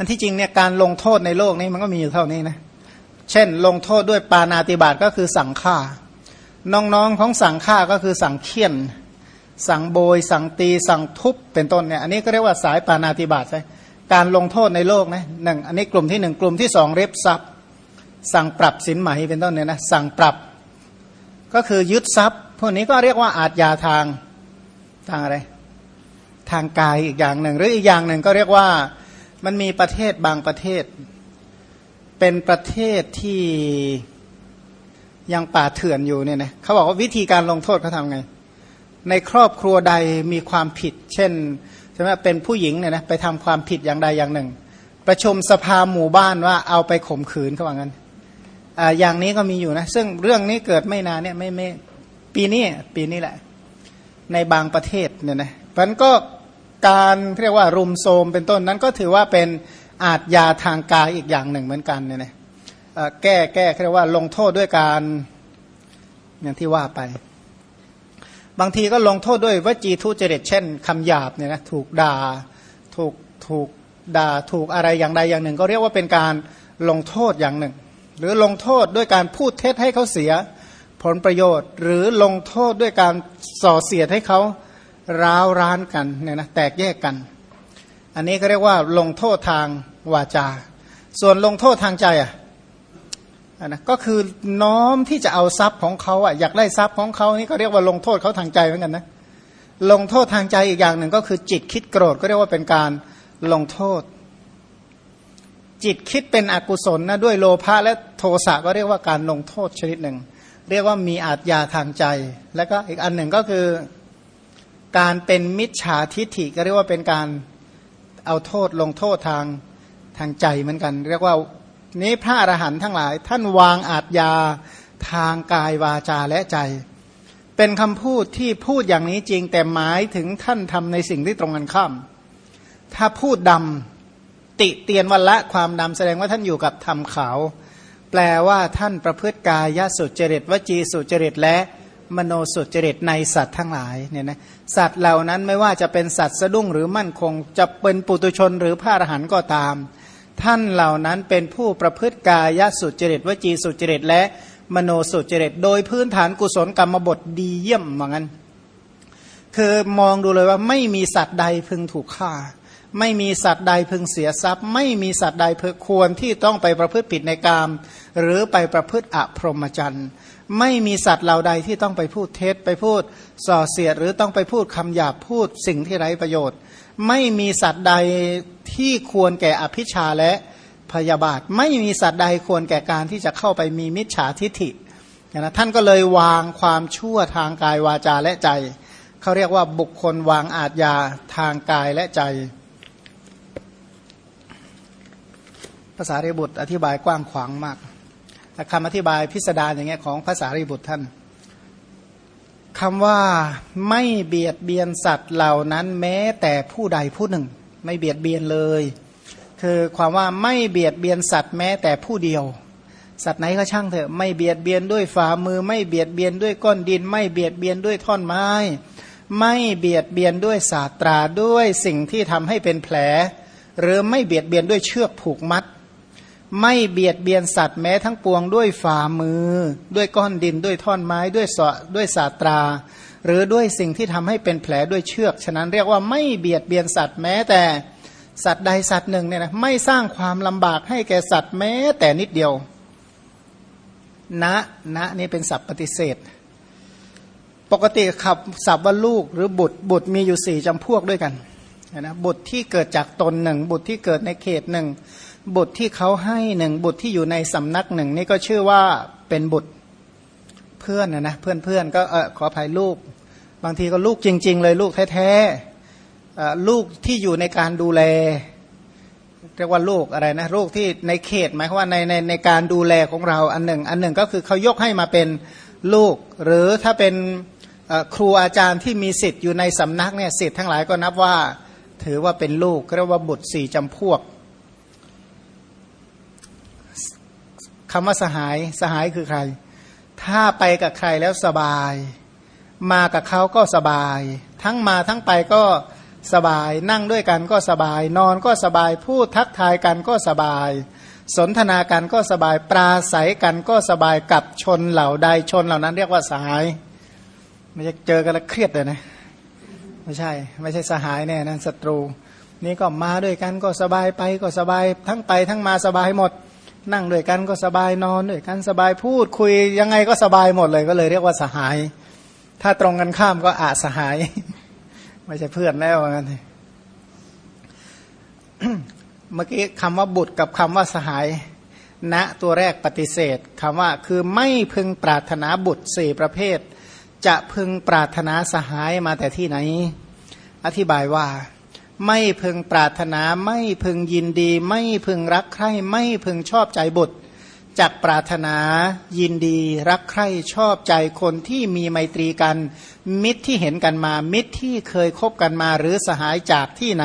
อันที่จริงเนี่ยการลงโทษในโลกนี้มันก็มีอยู่เท่านี้นะเช่น ลงโทษด้วยปานาติบาตก็คือสั่งฆ่า น้องๆของสั่งฆ่าก็คือสั่งเคี่ยน สั่งโบย สั่งตี สั่งทุบเป็นต้นเนี่ยอันนี้ก็เรียกว่าสายปานาติบาตใช่การลงโทษในโลกนะหนึ่งอันนี้กลุ่มที่หนึ่งกลุ่มที่สองเร็บทรัพย์ สั่งปรับสินไหมเป็นต้นเนี่ยนะสั่งปรับ ก็คือยึดทรัพย์ พวกนี้ก็เรียกว่าอาจยาทางทางอะไร ทางกายอีกอย่างหนึ่ง หรืออีกอย่างหนึ่งก็เรียกว่า มันมีประเทศบางประเทศ เป็นประเทศที่ยังป่าเถื่อนอยู่เนี่ยนะเขาบอกว่าวิธีการลงโทษเขาทำไง ในครอบครัวใดมีความผิด เช่นใช่ไหมเป็นผู้หญิงเนี่ยนะไปทำความผิดอย่างใดอย่างหนึ่ง ประชุมสภาหมู่บ้านว่าเอาไปข่มขืนเขาว่างั้นออย่างนี้ก็มีอยู่นะ ซึ่งเรื่องนี้เกิดไม่นานเนี่ยไม่ไม่ปีนี้ปีนี้แหละ ในบางประเทศเนี่ยนะมันก็ การเรียกว่ารุมโทมเป็นต้นนั้นก็ถือว่าเป็นอาจยาทางกายอีกอย่างหนึ่งเหมือนกันเนี่ยนะแก้แก้เรียกว่าลงโทษด้วยการอย่างที่ว่าไป บางทีก็ลงโทษด้วยวจีทุจริตเช่นคำหยาบเนี่ยนะถูกด่าถูกถูกด่าถูกอะไรอย่างใดอย่างหนึ่ง ก็เรียกว่าเป็นการลงโทษอย่างหนึ่ง หรือลงโทษด้วยการพูดเท็จให้เขาเสียผลประโยชน์ หรือลงโทษด้วยการส่อเสียดให้เขา ร้าวร้านกันเนี่ยนะแตกแยกกัน อันนี้ก็เรียกว่าลงโทษทางวาจา ส่วนลงโทษทางใจอะนะก็คือน้อมที่จะเอาทรัพย์ของเขาอะอยากได้ทรัพย์ของเขานี่ก็เรียกว่าลงโทษเขาทางใจเหมือนกันนะลงโทษทางใจอีกอย่างหนึ่งก็คือจิตคิดโกรธก็เรียกว่าเป็นการลงโทษ จิตคิดเป็นอกุศลนะด้วยโลภะและโทสะก็เรียกว่าการลงโทษชนิดหนึ่ง เรียกว่ามีอาทยาทางใจ แล้วก็อีกอันหนึ่งก็คือ การเป็นมิจฉาทิฐิก็เรียกว่าเป็นการเอาโทษลงโทษทางทางใจเหมือนกัน เรียกว่านี้พระอรหันต์ทั้งหลาย ท่านวางอาทยาทางกายวาจาและใจ เป็นคำพูดที่พูดอย่างนี้จริง แต่หมายถึงท่านทำในสิ่งที่ตรงกันข้าม ถ้าพูดดำติเตียนวันละความดำแสดงว่าท่านอยู่กับธรรมขาว แปลว่าท่านประพฤติกายสุจริตวจีสุจริตและ มโนสุจริตในสัตว์ทั้งหลายเนี่ยนะสัตว์เหล่านั้นไม่ว่าจะเป็นสัตว์สะดุ้งหรือมั่นคง จะเป็นปุตุชนหรือพระอรหันต์ก็ตาม ท่านเหล่านั้นเป็นผู้ประพฤติกายสุจริตวจีสุจริตและมโนสุจริต โดยพื้นฐานกุศลกรรมบทดีเยี่ยมเหมือนกันคือมองดูเลยว่าไม่มีสัตว์ใดพึงถูกฆ่า ไม่มีสัตว์ใดพึงเสียทรัพย์ ไม่มีสัตว์ใดเพึงควรที่ต้องไปประพฤติผิดในกาม หรือไปประพฤติอพรหมจรรย์ ไม่มีสัตว์เหล่าใดที่ต้องไปพูดเท็จไปพูดส่อเสียด หรือต้องไปพูดคำหยาบพูดสิ่งที่ไร้ประโยชน์ ไม่มีสัตว์ใดที่ควรแก่อภิชาและพยาบาท ไม่มีสัตว์ใดควรแก่การที่จะเข้าไปมีมิจฉาทิฐินะท่านก็เลยวางความชั่วทางกายวาจาและใจ เขาเรียกว่าบุคคลวางอาทยาทางกายและใจภาษาเรบุตรอธิบายกว้างขวางมาก คำอธิบายพิสดารอย่างเงี้ยของภาษารีบุตรท่านคำว่าไม่เบียดเบียนสัตว์เหล่านั้นแม้แต่ผู้ใดผู้หนึ่ง ไม่เบียดเบียนเลย คือความว่าไม่เบียดเบียนสัตว์แม้แต่ผู้เดียว สัตว์ไหนก็ช่างเถอะไม่เบียดเบียนด้วยฝ่ามือ ไม่เบียดเบียนด้วยก้อนดิน ไม่เบียดเบียนด้วยท่อนไม้ ไม่เบียดเบียนด้วยศาสตราด้วยสิ่งที่ทำให้เป็นแผล หรือไม่เบียดเบียนด้วยเชือกผูกมัด ไม่เบียดเบียนสัตว์แม้ทั้งปวงด้วยฝ่ามือ ด้วยก้อนดินด้วยท่อนไม้ด้วยสด้วยสาตรา หรือด้วยสิ่งที่ทำให้เป็นแผลด้วยเชือก ฉะนั้นเรียกว่าไม่เบียดเบียนสัตว์แม้แต่สัตว์ใดสัตว์หนึ่งเนี่ยนะไม่สร้างความลำบากให้แก่สัตว์แม้แต่นิดเดียว ณณนี่เป็นศัพท์ปฏิเสธ ปกติขับศัพท์ว่าลูกหรือบุตรบุตรมีอยู่สี่จำพวกด้วยกันนะบุตรที่เกิดจากตนหนึ่งบุตรที่เกิดในเขตหนึ่ง บุตรที่เขาให้หนึ่งบุตรที่อยู่ในสำนักหนึ่งนี่ก็ชื่อว่าเป็นบุตรเพื่อนนะนะเพื่อนเพื่อนก็เออขออภัยลูก บางทีก็ลูกจริง ๆ เลยลูกแท้ๆลูกที่อยู่ในการดูแลเรียกว่าลูกอะไรนะลูกที่ในเขตหมายความว่าในในในการดูแลของเราอันหนึ่ง อันหนึ่งก็คือเขายกให้มาเป็นลูก หรือถ้าเป็นครูอาจารย์ที่มีสิทธิ์อยู่ในสำนักเนี่ยสิทธิ์ทั้งหลายก็นับว่า ถือว่าเป็นลูกเรียกว่าบุตรสี่จำพวก คำว่าสหายสหายคือใคร ถ้าไปกับใครแล้วสบาย มากับเขาก็สบาย ทั้งมาทั้งไปก็สบาย นั่งด้วยกันก็สบาย นอนก็สบาย พูดทักทายกันก็สบาย สนทนากันก็สบาย ปราศัยกันก็สบายกับชนเหล่าใดชนเหล่านั้น เรียกว่าสหายไม่ใช่เจอกันแล้วเครียดเลยนะไม่ใช่ ไม่ใช่สหายแน่นะศัตรู นี่ก็มาด้วยกันก็สบายไปก็สบาย ทั้งไปทั้งมาสบายหมด นั่งด้วยกันก็สบายนอนด้วยกันสบายพูดคุยยังไงก็สบายหมดเลยก็เลยเรียกว่าสหาย ถ้าตรงกันข้ามก็อาสหาย ไม่ใช่เพื่อนแล้วงั้นเมื่อกี้คำว่าบุตรกับคำว่าสหายณนะตัวแรกปฏิเสธคำว่าคือไม่พึงปรารถนาบุตรสี่ประเภท จะพึงปรารถนาสหายมาแต่ที่ไหน อธิบายว่า ไม่พึงปรารถนา ไม่พึงยินดี ไม่พึงรักใคร่ ไม่พึงชอบใจบุตรจักปรารถนายินดีรักใคร่ชอบใจคนที่มีไมตรีกัน มิตรที่เห็นกันมา มิตรที่เคยคบกันมาหรือสหายจากที่ไหน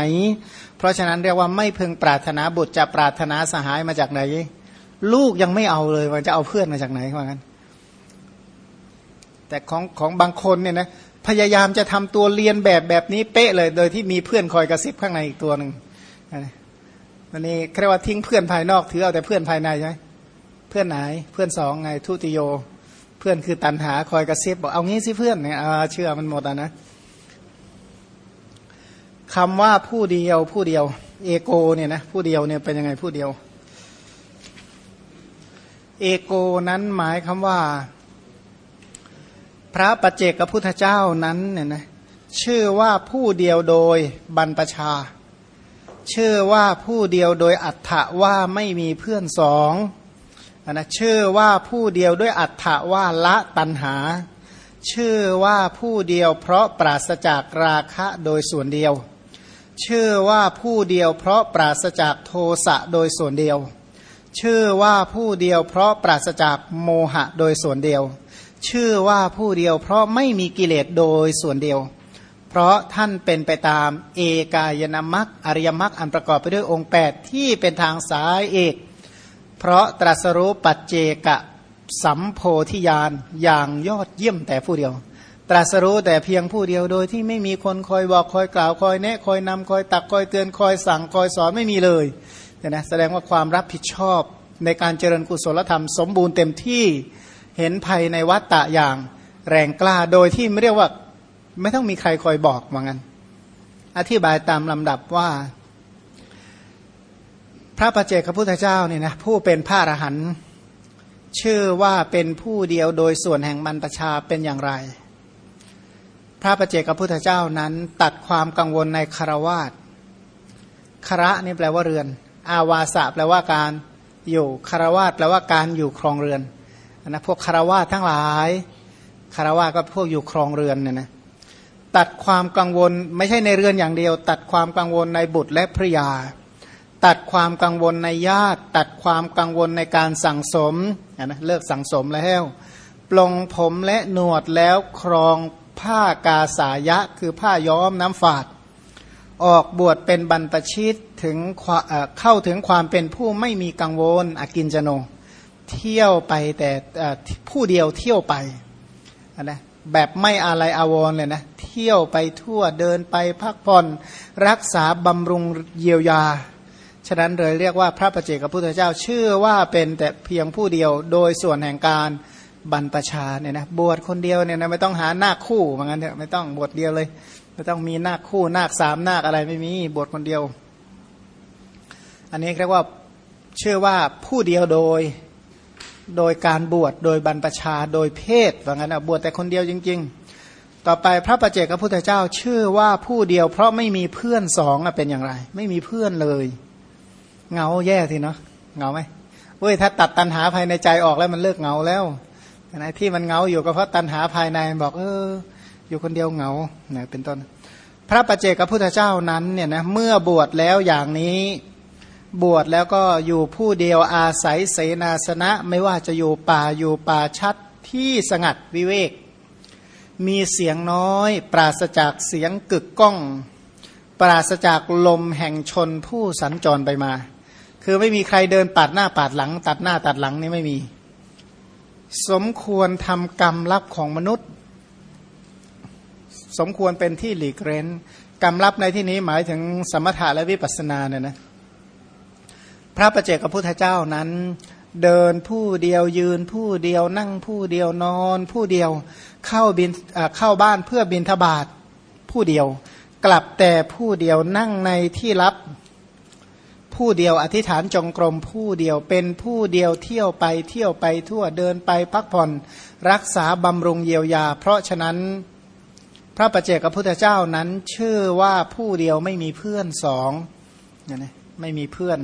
เพราะฉะนั้นเรียกว่าไม่พึงปรารถนาบุตรจะปรารถนาสหายมาจากไหน ลูกยังไม่เอาเลยมันจะเอาเพื่อนมาจากไหนว่างั้นแต่ของของบางคนเนี่ยนะ พยายามจะทำตัวเรียนแบบแบบนี้เป๊ะเลย โดยที่มีเพื่อนคอยกระซิบข้างในอีกตัวหนึ่งวันนี้เรียกว่าทิ้งเพื่อนภายนอกถือเอาแต่เพื่อนภายในใช่ไหมเพื่อนไหนเพื่อนสองไงทุติโย เพื่อนคือตันหาคอยกระซิบบอกเอางี้สิเพื่อนเนี่ยเชื่อมันหมดอะนะคำว่าผู้เดียวผู้เดียว เอโกเนี่ยนะผู้เดียวเนี่ยเป็นยังไงผู้เดียว เอโกนั้นหมายคำว่า พระปัจเจกพุทธเจ้านั้นเนี่ยนะชื่อว่าผู้เดียวโดยบรรพชา ชื่อว่าผู้เดียวโดยอัฏฐว่าไม่มีเพื่อนสองนะชื่อว่าผู้เดียวด้วยอัฏฐว่าละตันหา ชื่อว่าผู้เดียวเพราะปราศจากราคะโดยส่วนเดียว ชื่อว่าผู้เดียวเพราะปราศจากโทสะโดยส่วนเดียว ชื่อว่าผู้เดียวเพราะปราศจากโมหะโดยส่วนเดียว ชื่อว่าผู้เดียวเพราะไม่มีกิเลสโดยส่วนเดียว เพราะท่านเป็นไปตามเอกายนามัคอริยมัคอันประกอบไปด้วยองค์ 8 ที่เป็นทางสายเอก เพราะตรัสรู้ปัจเจกะสัมโพธิญาณอย่างยอดเยี่ยมแต่ผู้เดียว ตรัสรู้แต่เพียงผู้เดียวโดยที่ไม่มีคนคอยบอกคอยกล่าวคอยแนะคอยนำคอยตักคอยเตือนคอยสั่งคอยสอนไม่มีเลยเนี่ยนะแสดงว่าความรับผิดชอบในการเจริญกุศลธรรมสมบูรณ์เต็มที่ เห็นภัยในวัฏฏะอย่างแรงกล้าโดยที่ไม่เรียกว่า ไม่ต้องมีใครคอยบอกว่างั้น อธิบายตามลำดับว่า พระปเจกพุทธเจ้าเนี่ยนะผู้เป็นพระอรหันต์ชื่อว่าเป็นผู้เดียวโดยส่วนแห่งมันประชาเป็นอย่างไร พระปเจกพุทธเจ้านั้นตัดความกังวลในคารวาสคระนี่แปลว่าเรือน อาวาสะแปลว่าการอยู่คารวาสแปลว่าการอยู่ครองเรือน นะพวกคารวาทั้งหลายคารวาก็พวกอยู่ครองเรือนเนี่ยนะตัดความกังวลไม่ใช่ในเรือนอย่างเดียว ตัดความกังวลในบุตรและภรยา ตัดความกังวลในญาติ ตัดความกังวลในการสั่งสมนะเลิกสั่งสมแล้วปลงผมและหนวดแล้วครองผ้ากาสายะคือผ้าย้อมน้ำฝาด ออกบวชเป็นบรรพชิตถึงเข้าถึงความเป็นผู้ไม่มีกังวลอกินจโน เที่ยวไปแต่ผู้เดียวเที่ยวไปนะแบบไม่อะไรอาวรเลยนะเที่ยวไปทั่วเดินไปพักผ่อนรักษาบำรุงเยียวยา ฉะนั้นเลยเรียกว่าพระประเจกับพุทธเจ้าชื่อว่าเป็นแต่เพียงผู้เดียวโดยส่วนแห่งการบรรพชาเนี่ยนะบวชคนเดียวเนี่ยนะไม่ต้องหาหน้าคู่เหมือนกันเถอะไม่ต้องบวชเดียวเลย ไม่ต้องมีหน้าคู่หน้าสามหน้าอะไรไม่มีบวชคนเดียว อันนี้เรียกว่าเชื่อว่าผู้เดียวโดย โดยการบวชโดยบรรพชาโดยเพศว่างั้นบวชแต่คนเดียวจริง ๆ ต่อไปพระประเจกับพุทธเจ้าชื่อว่าผู้เดียวเพราะไม่มีเพื่อนสองเป็นอย่างไร ไม่มีเพื่อนเลยเงาแย่สิเนาะเงาไหมเว้ยถ้าตัดตันหาภายในใจออกแล้วมันเลิกเงาแล้วนะที่มันเงาอยู่ก็เพราะตันหาภายในบอกเออ อยู่คนเดียวเงาเนี่ยเป็นต้น พระประเจกับพุทธเจ้านั้นเนี่ยนะเมื่อบวชแล้วอย่างนี้ บวชแล้วก็อยู่ผู้เดียวอาศัยเสนาสนะ ไม่ว่าจะอยู่ป่าอยู่ป่าชัดที่สงัดวิเวก มีเสียงน้อย ปราศจากเสียงกึกก้อง ปราศจากลมแห่งชนผู้สัญจรไปมา คือไม่มีใครเดินปาดหน้าปาดหลัง ตัดหน้าตัดหลังนี่ไม่มี สมควรทำกรรมลับของมนุษย์ สมควรเป็นที่หลีกเร้นกรรมรับในที่นี้หมายถึงสมถะและวิปัสสนาเนี่ยนะ พระประเจกับพุทธเจ้านั้น เดินผู้เดียวยืนผู้เดียวนั่งผู้เดียวนอนผู้เดียวเข้าบินเข้าบ้านเพื่อบินทบาทผู้เดียว กลับแต่ผู้เดียวนั่งในที่รับผู้เดียวอธิษฐานจงกรมผู้เดียวเป็นผู้เดียวเที่ยวไปเที่ยวไปทั่วเดินไปพักผ่อนรักษาบำรุงเยียวยา เพราะฉะนั้นพระประเจกับพุทธเจ้านั้น ชื่อว่าผู้เดียวไม่มีเพื่อนสองเนี่ยนะไม่มีเพื่อน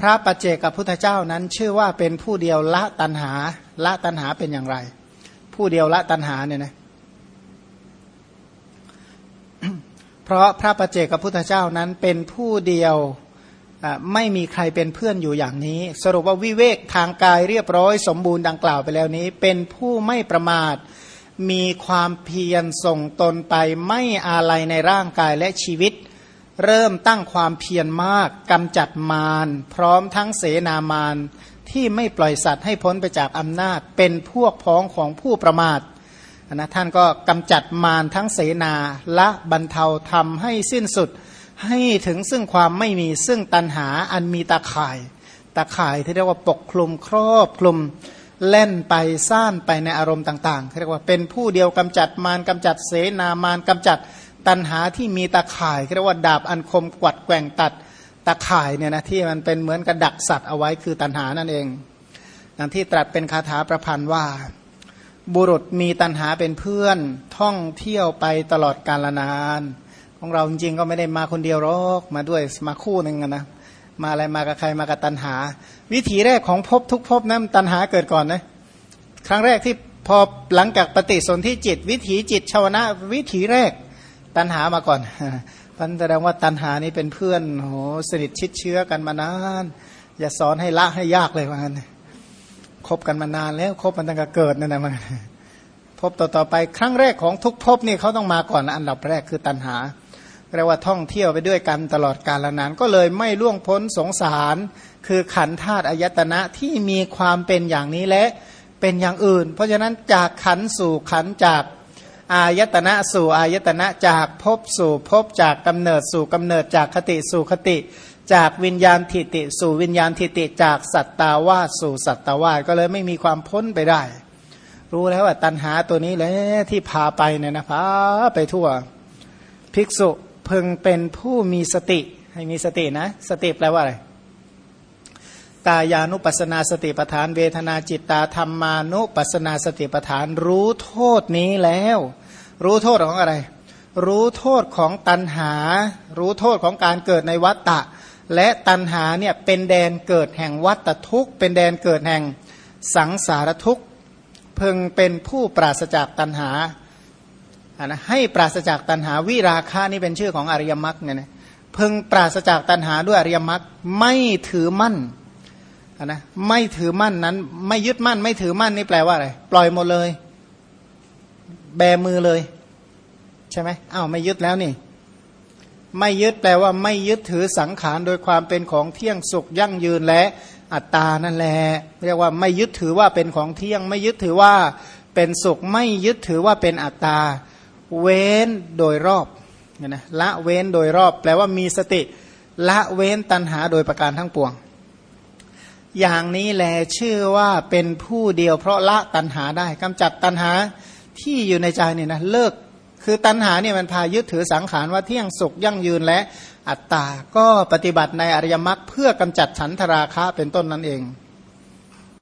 พระปัจเจกับพุทธเจ้านั้น ชื่อว่าเป็นผู้เดียวละตันหาละตันหาเป็นอย่างไร ผู้เดียวละตันหาเนี่ยนะเพราะพระปัจเจกับพุทธเจ้านั้นเป็นผู้เดียวไม่มีใครเป็นเพื่อนอยู่อย่างนี้ สรุปว่าวิเวกทางกายเรียบร้อย สมบูรณ์ดังกล่าวไปแล้วนี้ เป็นผู้ไม่ประมาท มีความเพียรส่งตนไปไม่อาลัยในร่างกายและชีวิต เริ่มตั้งความเพียรมากกำจัดมารพร้อมทั้งเสนามารที่ไม่ปล่อยสัตว์ให้พ้นไปจากอำนาจ เป็นพวกพ้องของผู้ประมาทนะท่านก็กำจัดมารทั้งเสนาละบรรเทาทำให้สิ้นสุด ให้ถึงซึ่งความไม่มีซึ่งตันหาอันมีตาข่ายตาข่ายที่เรียกว่าปกคลุมครอบคลุมเล่นไปซ่านไปในอารมณ์ต่างๆเรียกว่าเป็นผู้เดียวกำจัดมารกำจัดเสนามารกำจัด ตันหาที่มีตาข่ายเรียกว่าดาบอันคมกวัดแกว่งตัดตาข่ายเนี่ยนะที่มันเป็นเหมือนกระดักสัตว์เอาไว้คือตันหานั่นเองดังที่ตรัสเป็นคาถาประพันธ์ว่า บุรุษมีตันหาเป็นเพื่อนท่องเที่ยวไปตลอดกาลนาน ของเราจริงๆก็ไม่ได้มาคนเดียวหรอกมาด้วยมาคู่หนึ่งนะมาอะไรมากับใครมากับตันหา วิถีแรกของภพทุกภพนั้นตันหาเกิดก่อนนะครั้งแรกที่พอหลังจากปฏิสนธิจิต วิถีจิตชาวนะวิถีแรก ตันหามาก่อนพันแสดงว่าตันหานี้เป็นเพื่อนโหสนิทชิดเชื้อกันมานาน อย่าสอนให้ละให้ยากเลยว่างั้นคบกันมานานแล้วคบมันตั้งแต่เกิดนั่นนะมันพบต่อต่อไปครั้งแรกของทุกภพนี่เขาต้องมาก่อนอันดับแรกคือตันหาเรียกว่าท่องเที่ยวไปด้วยกันตลอดกาลนาน ก็เลยไม่ล่วงพ้นสงสาร คือขันธาตุอายตนะที่มีความเป็นอย่างนี้และเป็นอย่างอื่น เพราะฉะนั้นจากขันสู่ขันจาก อายตนะสู่อายตนะจากภพสู่ภพจากกำเนิดสู่กำเนิดจากคติสู่คติ จากวิญญาณทิติ สู่วิญญาณทิติ จากสัตตาวาสสู่สัตตาวาสก็เลยไม่มีความพ้นไปได้ รู้แล้วว่าตัณหาตัวนี้แหละที่พาไปเนี่ยนะพาไปทั่ว ภิกษุพึงเป็นผู้มีสติ ให้มีสตินะ สติแปลว่าอะไร กายานุปัสนาสติปทาน เวทนาจิตตาธรรมานุปัสนาสติปทาน รู้โทษนี้แล้ว รู้โทษของอะไร รู้โทษของตัณหา รู้โทษของการเกิดในวัฏฏะและตัณหาเนี่ยเป็นแดนเกิดแห่งวัฏทุกเป็นแดนเกิดแห่งสังสารทุกข์พึงเป็นผู้ปราศจากตัณหานะให้ปราศจากตัณหาวิราคะนี่เป็นชื่อของอริยมรรคเนี่ยนะพึงปราศจากตัณหาด้วยอริยมรรคไม่ถือมั่น นะไม่ถือมั่นนั้น ไม่ยึดมั่น ไม่ถือมั่นนี่แปลว่าอะไรปล่อยหมดเลย แบมือเลย ใช่ไหมอ้าวไม่ยึดแล้วนี่ ไม่ยึดแปลว่า ไม่ยึดถือสังขารโดยความเป็นของเที่ยงสุขยั่งยืนและอัตตานั่นแหละเรียกว่าไม่ยึดถือว่าเป็นของเที่ยง ไม่ยึดถือว่าเป็นสุข ไม่ยึดถือว่าเป็นอัตตา เว้นโดยรอบนะนะละเว้นโดยรอบ แปลว่ามีสติ ละเว้นตัณหาโดยประการทั้งปวง อย่างนี้แลชื่อว่าเป็นผู้เดียวเพราะละตัณหาได้กำจัดตัณหาที่อยู่ในใจเนี่ยนะเลิกคือตัณหาเนี่ยมันพายึดถือสังขารว่าเที่ยงสุขยั่งยืนและอัตตา ก็ปฏิบัติในอริยมรรคเพื่อกำจัดฉันทราคะเป็นต้นนั่นเอง